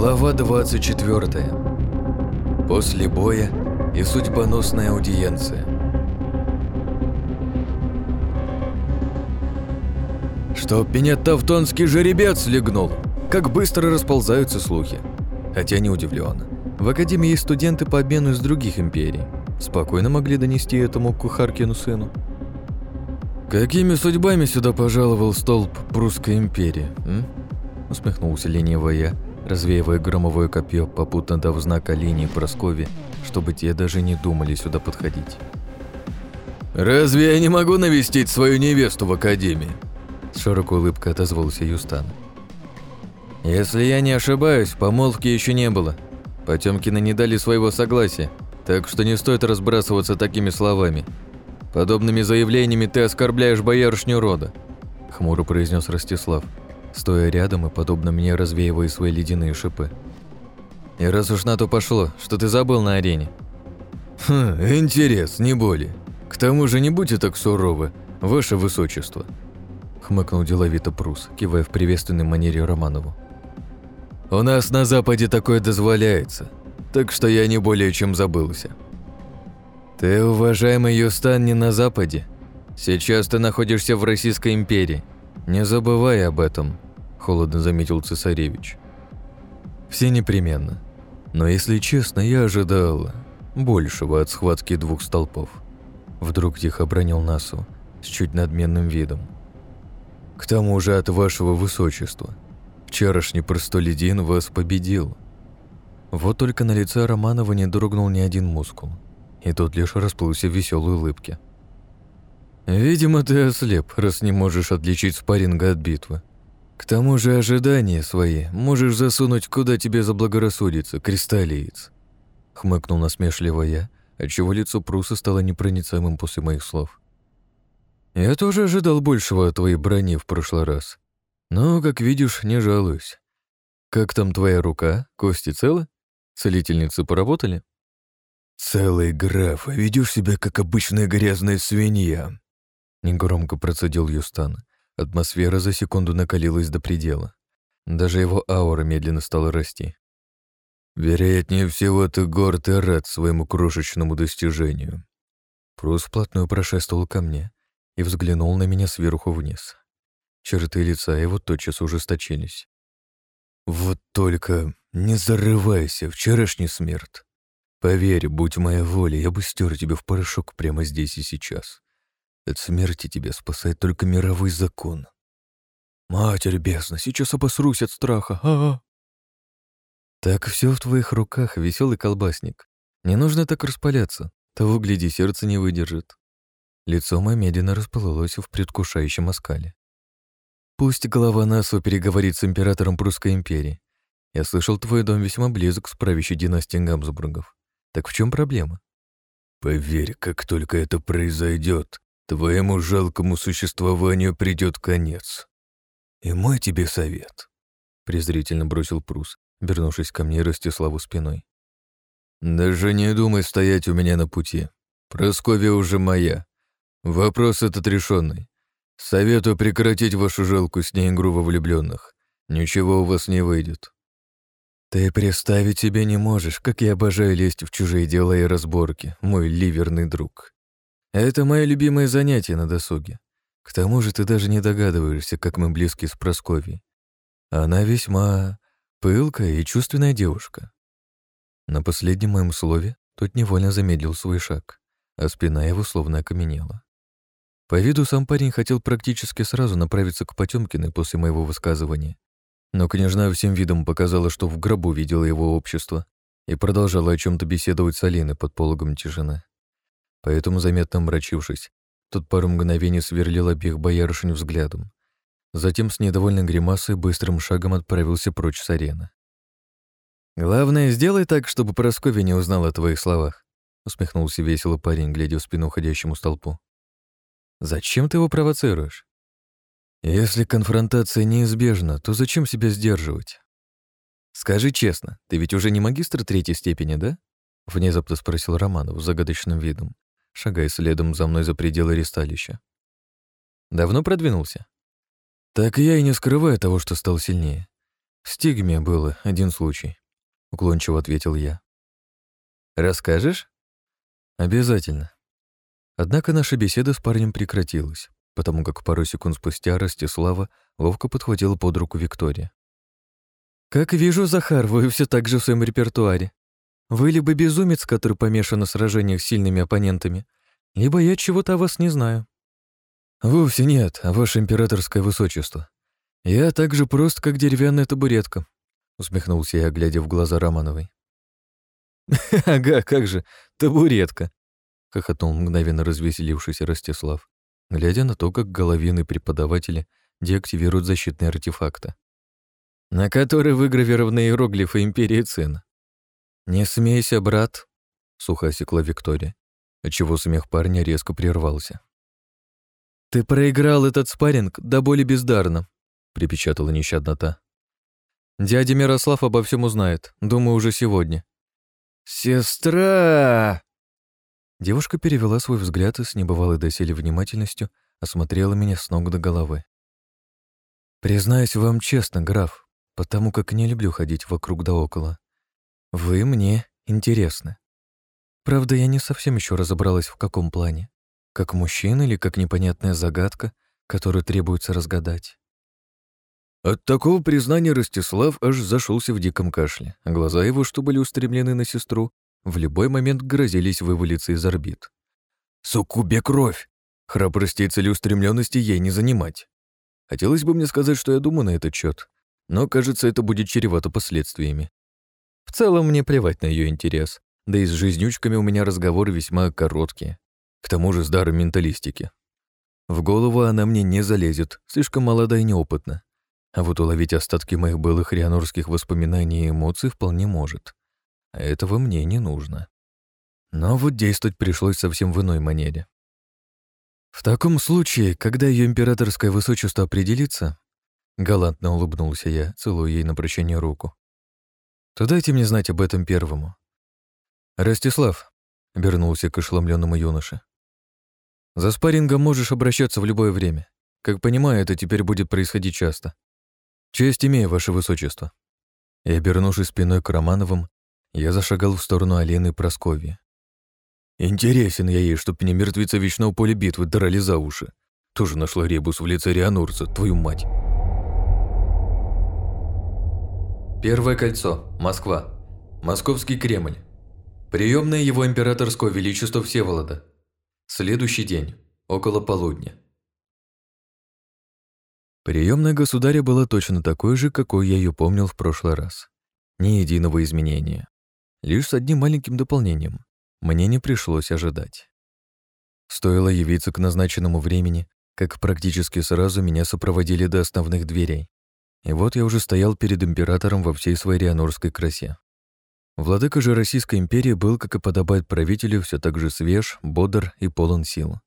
Глава 24. После боя и судьбоносная аудиенция. Чтоб меня тавтонский жеребец легнул! Как быстро расползаются слухи. Хотя не удивлен. В Академии есть студенты по обмену из других империй. Спокойно могли донести этому кухаркину сыну. «Какими судьбами сюда пожаловал столб прусской империи?» м? Усмехнулся лениво я, развеивая громовое копье, попутно дав знак о линии Проскови, чтобы те даже не думали сюда подходить. «Разве я не могу навестить свою невесту в Академии?» С широкой улыбкой отозвался Юстан. «Если я не ошибаюсь, помолвки еще не было. Потемкины не дали своего согласия, так что не стоит разбрасываться такими словами. Подобными заявлениями ты оскорбляешь боярышню рода», — хмуро произнес Ростислав, стоя рядом и подобно мне развеивая свои ледяные шипы. «И раз уж на то пошло, что ты забыл на арене?» «Хм, интерес, не более. К тому же не будьте так суровы, ваше высочество», — хмыкнул деловито Прус, кивая в приветственной манере Романову. «У нас на Западе такое дозволяется, так что я не более чем забылся». «Ты, уважаемый Юстан, не на Западе. Сейчас ты находишься в Российской империи. Не забывай об этом», – холодно заметил цесаревич. «Все непременно. Но, если честно, я ожидал большего от схватки двух столпов». Вдруг тихо обронил Насу с чуть надменным видом. «К тому же от вашего высочества. Вчерашний простолюдин вас победил». Вот только на лице Романова не дрогнул ни один мускул и тот лишь расплылся в веселой улыбке. «Видимо, ты ослеп, раз не можешь отличить спарринга от битвы. К тому же ожидания свои можешь засунуть куда тебе заблагорассудится, кристаллиец», — хмыкнул насмешливо я, отчего лицо Пруса стало непроницаемым после моих слов. «Я тоже ожидал большего от твоей брони в прошлый раз. Но, как видишь, не жалуюсь. Как там твоя рука? Кости целы? Целительницы поработали?» «Целый граф, а ведешь себя как обычная грязная свинья», — негромко процедил Юстан. Атмосфера за секунду накалилась до предела. Даже его аура медленно стала расти. «Вероятнее всего, ты горд и рад своему крошечному достижению». Прус вплотную прошествовал ко мне и взглянул на меня сверху вниз. Черты лица его тотчас ужесточились. «Вот только не зарывайся, вчерашний смерть. Поверь, будь моя воля, я бы стер тебя в порошок прямо здесь и сейчас. От смерти тебя спасает только мировой закон. Матерь бесна, сейчас обосрусь от страха. А -а -а. Так все в твоих руках, веселый колбасник. Не нужно так распаляться, того, гляди, сердце не выдержит. Лицо мое медленно расплылось в предвкушающем оскале. Пусть голова Насу переговорит с императором Прусской империи. Я слышал, твой дом весьма близок с правящей династией Габсбургов. Так в чем проблема? Поверь, как только это произойдет, твоему жалкому существованию придет конец. И мой тебе совет, презрительно бросил Прус, вернувшись ко мне Ростиславу спиной. Даже не думай стоять у меня на пути. Просковья уже моя. Вопрос этот решенный. Советую прекратить вашу жалкую с ней игру во влюбленных. Ничего у вас не выйдет. «Ты представить себе не можешь, как я обожаю лезть в чужие дела и разборки, мой ливерный друг. Это мое любимое занятие на досуге. К тому же ты даже не догадываешься, как мы близки с Просковьей. Она весьма пылкая и чувственная девушка». На последнем моем слове тот невольно замедлил свой шаг, а спина его словно окаменела. По виду сам парень хотел практически сразу направиться к Потёмкиной после моего высказывания, но княжна всем видом показала, что в гробу видела его общество и продолжала о чем то беседовать с Алиной под пологом тишины. Поэтому, заметно мрачившись, тот пару мгновений сверлил обеих боярышень взглядом. Затем с недовольной гримасой быстрым шагом отправился прочь с арены. «Главное, сделай так, чтобы Прасковья не узнала о твоих словах», усмехнулся весело парень, глядя в спину уходящему столпу. «Зачем ты его провоцируешь? Если конфронтация неизбежна, то зачем себя сдерживать? Скажи честно, ты ведь уже не магистр третьей степени, да? Внезапно спросил Романов с загадочным видом, шагая следом за мной за пределы ресталища. Давно продвинулся? Так я и не скрываю того, что стал сильнее. В стигме был один случай, уклончиво ответил я. Расскажешь? Обязательно. Однако наша беседа с парнем прекратилась, потому как пару секунд спустя Ростислава ловко подхватила под руку Виктория. «Как вижу, Захар, вы все так же в своем репертуаре. Вы либо безумец, который помешан на сражениях с сильными оппонентами, либо я чего-то о вас не знаю». «Вовсе нет, ваше императорское высочество. Я так же прост, как деревянная табуретка», — усмехнулся я, глядя в глаза Романовой. «Ага, как же, табуретка», — хохотнул мгновенно развеселившийся Ростислав, глядя на то, как головины преподаватели деактивируют защитные артефакты, на которые выгравированы иероглифы Империи Цин. «Не смейся, брат», — сухо осекла Виктория, отчего смех парня резко прервался. «Ты проиграл этот спарринг до боли бездарно», — припечатала нещадно та. «Дядя Мирослав обо всем узнает, думаю, уже сегодня». «Сестра!» Девушка перевела свой взгляд и с небывалой доселе внимательностью осмотрела меня с ног до головы. «Признаюсь вам честно, граф, потому как не люблю ходить вокруг да около. Вы мне интересны. Правда, я не совсем еще разобралась, в каком плане. Как мужчина или как непонятная загадка, которую требуется разгадать? От такого признания Ростислав аж зашелся в диком кашле, глаза его, что были устремлены на сестру, в любой момент грозились вывалиться из орбит. «Суккубе кровь! Храбрости и целеустремленности ей не занимать!» Хотелось бы мне сказать, что я думаю на этот счет, но, кажется, это будет чревато последствиями. В целом, мне плевать на ее интерес, да и с жизнючками у меня разговоры весьма короткие. К тому же с даром менталистики. В голову она мне не залезет, слишком молода и неопытна. А вот уловить остатки моих былых рианорских воспоминаний и эмоций вполне может. А этого мне не нужно. Но вот действовать пришлось совсем в иной манере. В таком случае, когда ее императорское высочество определится, галантно улыбнулся я, целуя ей на прощание руку, то дайте мне знать об этом первому. Ростислав, — обернулся к ошеломленному юноше. За спаррингом можешь обращаться в любое время. Как понимаю, это теперь будет происходить часто. Честь имею, ваше высочество. И, обернувшись спиной к Романовым, я зашагал в сторону Алены Просковьи. Интересен я ей, чтоб мне мертвеца вечного поля битвы драли за уши. Тоже нашла ребус в лице Рианурца, твою мать. Первое кольцо. Москва. Московский Кремль. Приемная его императорского величества Всеволода. Следующий день, около полудня. Приемная государя была точно такой же, какой я ее помнил в прошлый раз. Ни единого изменения. Лишь с одним маленьким дополнением. Мне не пришлось ожидать. Стоило явиться к назначенному времени, как практически сразу меня сопроводили до основных дверей. И вот я уже стоял перед императором во всей своей рианорской красе. Владыка же Российской империи был, как и подобает правителю, все так же свеж, бодр и полон сил.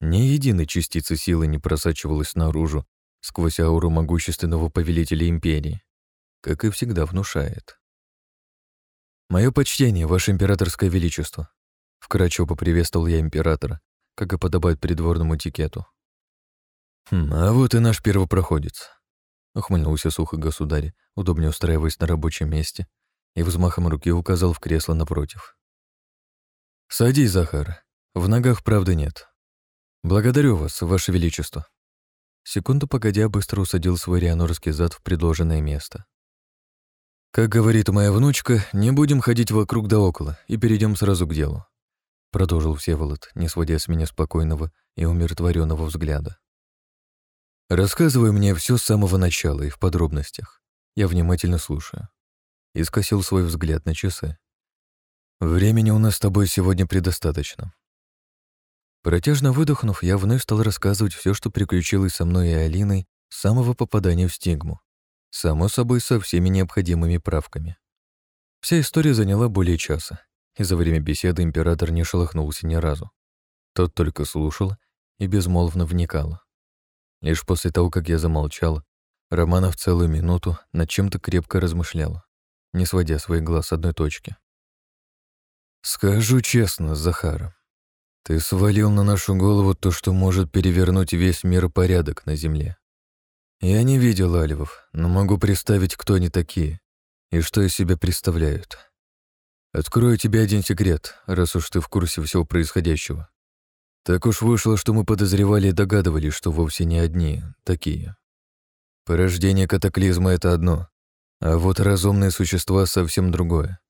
Ни единой частицы силы не просачивалась наружу, сквозь ауру могущественного повелителя империи, как и всегда внушает. «Мое почтение, Ваше Императорское Величество!» Вкратчиво поприветствовал я императора, как и подобает придворному этикету. «Хм, а вот и наш первопроходец», — ухмыльнулся сухо государь, удобнее устраиваясь на рабочем месте и взмахом руки указал в кресло напротив. «Садись, Захар. В ногах правды нет. Благодарю вас, Ваше Величество». Секунду погодя, быстро усадил свой рианорский зад в предложенное место. «Как говорит моя внучка, не будем ходить вокруг да около и перейдем сразу к делу», продолжил Всеволод, не сводя с меня спокойного и умиротворенного взгляда. «Рассказывай мне все с самого начала и в подробностях. Я внимательно слушаю» и скосил свой взгляд на часы. «Времени у нас с тобой сегодня предостаточно». Протяжно выдохнув, я вновь стал рассказывать все, что приключилось со мной и Алиной с самого попадания в стигму. Само собой, со всеми необходимыми правками. Вся история заняла более часа, и за время беседы император не шелохнулся ни разу. Тот только слушал и безмолвно вникал. Лишь после того, как я замолчал, Романов целую минуту над чем-то крепко размышлял не сводя своих глаз с одной точки. «Скажу честно, Захар, ты свалил на нашу голову то, что может перевернуть весь мир порядок на Земле. Я не видел альвов, но могу представить, кто они такие и что из себя представляют. Открою тебе один секрет, раз уж ты в курсе всего происходящего. Так уж вышло, что мы подозревали и догадывались, что вовсе не одни такие. Порождение катаклизма — это одно, а вот разумные существа — совсем другое.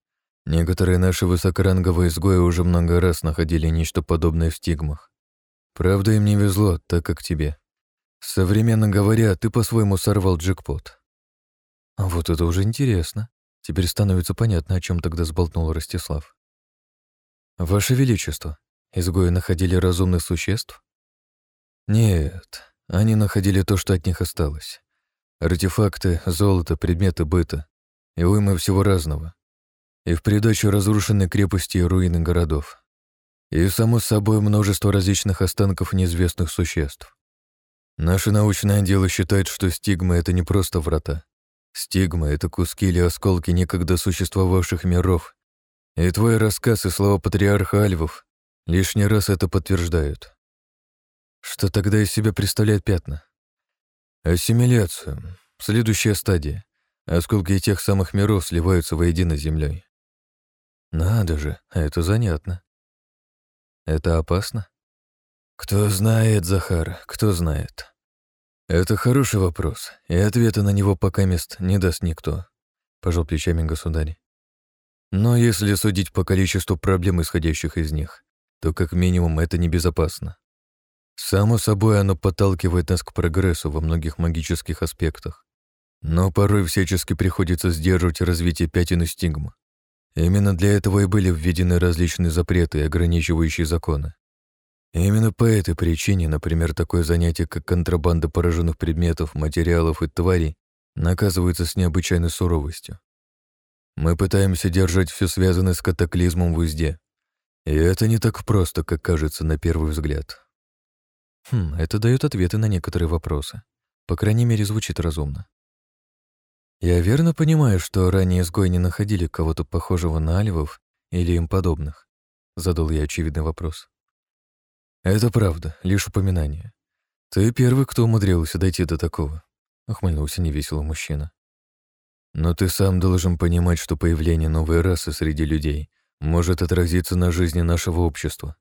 Некоторые наши высокоранговые изгои уже много раз находили нечто подобное в стигмах. Правда, им не везло, так как тебе. Современно говоря, ты по-своему сорвал джекпот. А вот это уже интересно. Теперь становится понятно, о чем тогда сболтнул Ростислав. Ваше Величество, изгои находили разумных существ? Нет, они находили то, что от них осталось. Артефакты, золото, предметы быта и уймы всего разного. И в придачу разрушенные крепости и руины городов. И, само собой, множество различных останков неизвестных существ. Наше научное дело считает, что стигмы — это не просто врата. Стигмы — это куски или осколки некогда существовавших миров. И твой рассказ и слова патриарха Альвов лишний раз это подтверждают. Что тогда из себя представляет пятна? Ассимиляцию. Следующая стадия. Осколки тех самых миров сливаются воедино с землей. Надо же, это занятно. Это опасно? Кто знает, Захар, кто знает. Это хороший вопрос, и ответа на него пока мест не даст никто, пожал плечами государь. Но если судить по количеству проблем, исходящих из них, то как минимум это небезопасно. Само собой, оно подталкивает нас к прогрессу во многих магических аспектах. Но порой всячески приходится сдерживать развитие пятен и стигма. Именно для этого и были введены различные запреты и ограничивающие законы. Именно по этой причине, например, такое занятие, как контрабанда пораженных предметов, материалов и тварей, наказывается с необычайной суровостью. Мы пытаемся держать все связанное с катаклизмом в узде. И это не так просто, как кажется на первый взгляд. Хм, это дает ответы на некоторые вопросы. По крайней мере, звучит разумно. Я верно понимаю, что ранее изгои не находили кого-то похожего на альвов или им подобных? Задал я очевидный вопрос. «Это правда, лишь упоминание. Ты первый, кто умудрился дойти до такого», — ухмыльнулся невесело мужчина. «Но ты сам должен понимать, что появление новой расы среди людей может отразиться на жизни нашего общества.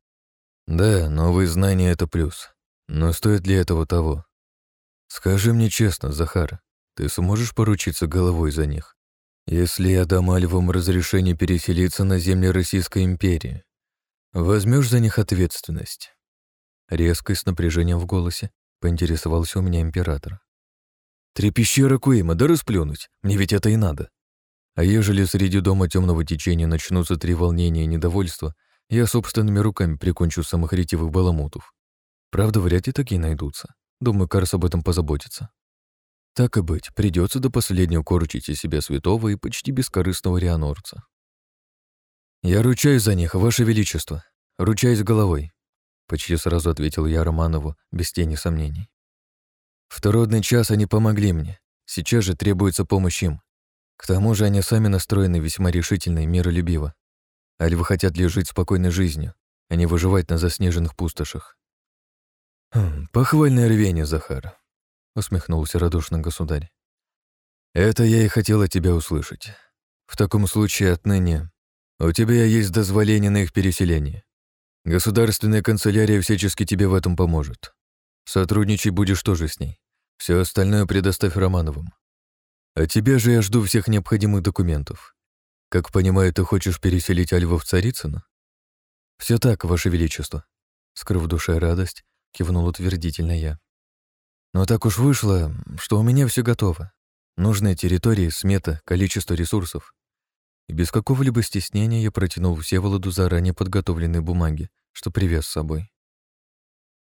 Да, новые знания — это плюс, но стоит ли этого того? Скажи мне честно, Захар, ты сможешь поручиться головой за них, если я дам Альвам разрешение переселиться на земли Российской империи? Возьмешь за них ответственность?» Резко и с напряжением в голосе поинтересовался у меня император. «Три пещеры Куима, да расплюнуть, мне ведь это и надо. А ежели среди дома темного течения начнутся три волнения и недовольства, я собственными руками прикончу самых ретивых баламутов. Правда, вряд ли такие найдутся. Думаю, Карс об этом позаботится. Так и быть, придется до последнего корчить из себя святого и почти бескорыстного рианорца. Я ручаюсь за них, Ваше Величество. Ручаюсь головой. Почти сразу ответил я Романову, без тени сомнений. В трудный час они помогли мне. Сейчас же требуется помощь им. К тому же они сами настроены весьма решительно и миролюбиво. Альвы хотят лишь жить спокойной жизнью, а не выживать на заснеженных пустошах. «Хм, «Похвальное рвение, Захар», — усмехнулся радушно государь. «Это я и хотела тебя услышать. В таком случае отныне у тебя есть дозволение на их переселение. Государственная канцелярия всячески тебе в этом поможет. Сотрудничай будешь тоже с ней. Все остальное предоставь Романовым. А тебя же я жду всех необходимых документов. Как понимаю, ты хочешь переселить Альва в Царицыно? Все так, Ваше Величество. Скрыв в душе радость, кивнул утвердительно я. Но так уж вышло, что у меня все готово. Нужные территории, смета, количество ресурсов. И без какого-либо стеснения я протянул Всеволоду заранее подготовленные бумаги, что привез с собой.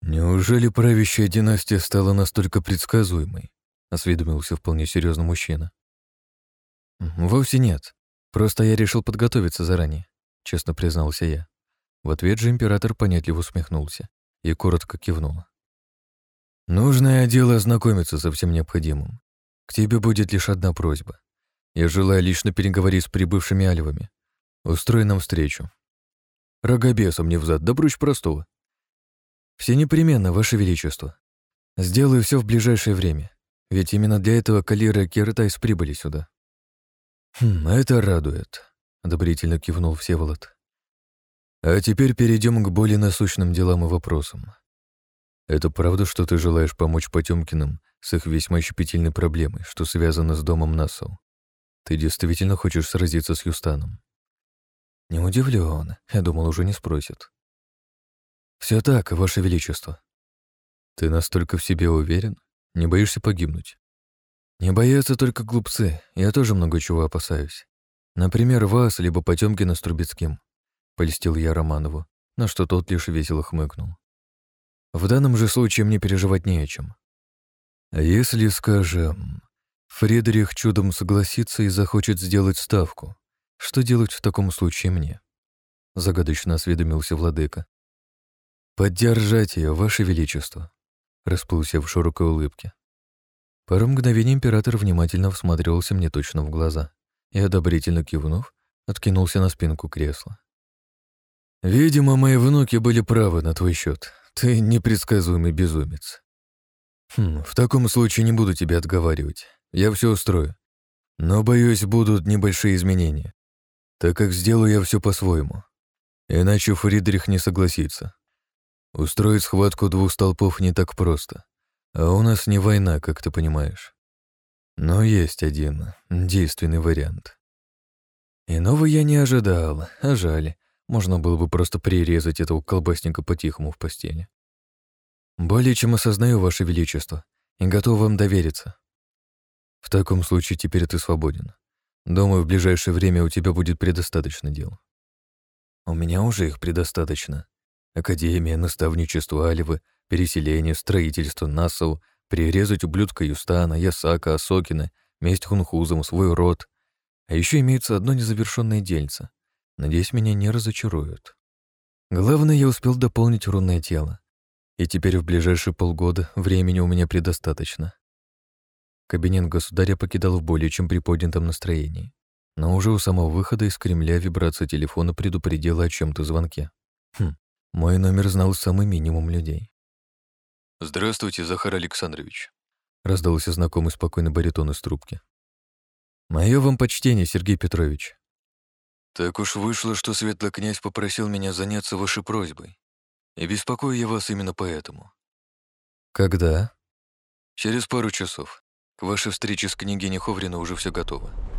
«Неужели правящая династия стала настолько предсказуемой?» — осведомился вполне серьезно мужчина. «Вовсе нет. Просто я решил подготовиться заранее», — честно признался я. В ответ же император понятливо усмехнулся и коротко кивнул. «Нужное дело ознакомиться со всем необходимым. К тебе будет лишь одна просьба. Я желаю лично переговорить с прибывшими альвами. Устрой нам встречу. Рогобесом не взад, да бруч простого. Все непременно, Ваше Величество. Сделаю все в ближайшее время. Ведь именно для этого Калира и Киртайс прибыли сюда. «Хм, это радует», — одобрительно кивнул Всеволод. «А теперь перейдем к более насущным делам и вопросам. Это правда, что ты желаешь помочь Потемкиным с их весьма щепетильной проблемой, что связано с домом Насау? Ты действительно хочешь сразиться с Юстаном?» «Не удивлен. Я думал, уже не спросит». Все так, Ваше Величество». «Ты настолько в себе уверен? Не боишься погибнуть?» «Не боятся только глупцы. Я тоже много чего опасаюсь. Например, вас, либо Потёмкина с Трубецким», — польстил я Романову, на что тот лишь весело хмыкнул. «В данном же случае мне переживать не о чем. А если, скажем, Фредерих чудом согласится и захочет сделать ставку, что делать в таком случае мне?» Загадочно осведомился владыка. «Поддержать ее, Ваше Величество», — расплылся в широкой улыбке. Пару мгновений император внимательно всматривался мне точно в глаза и, одобрительно кивнув, откинулся на спинку кресла. «Видимо, мои внуки были правы на твой счет. Ты непредсказуемый безумец. Хм, в таком случае не буду тебя отговаривать. Я все устрою. Но, боюсь, будут небольшие изменения, так как сделаю я все по-своему. Иначе Фридрих не согласится. Устроить схватку двух столпов не так просто. А у нас не война, как ты понимаешь. Но есть один действенный вариант. Иного я не ожидал, а жаль. Можно было бы просто прирезать этого колбасника по-тихому в постели. Более чем осознаю, Ваше Величество, и готов вам довериться. В таком случае теперь ты свободен. Думаю, в ближайшее время у тебя будет предостаточно дел. У меня уже их предостаточно. Академия, наставничество Альвы, переселение, строительство Насау, прирезать ублюдка Юстана, Ясака, Осокина, месть хунхузам, свой род. А еще имеется одно незавершенное дельце. Надеюсь, меня не разочаруют. Главное, я успел дополнить рунное тело. И теперь в ближайшие полгода времени у меня предостаточно. Кабинет государя покидал в более чем приподнятом настроении. Но уже у самого выхода из Кремля вибрация телефона предупредила о чем то звонке. Хм, мой номер знал самый минимум людей. «Здравствуйте, Захар Александрович», — раздался знакомый спокойный баритон из трубки. «Мое вам почтение, Сергей Петрович». «Так уж вышло, что светлый князь попросил меня заняться вашей просьбой. И беспокою я вас именно поэтому». «Когда?» «Через пару часов. К вашей встрече с княгиней Ховрина уже все готово».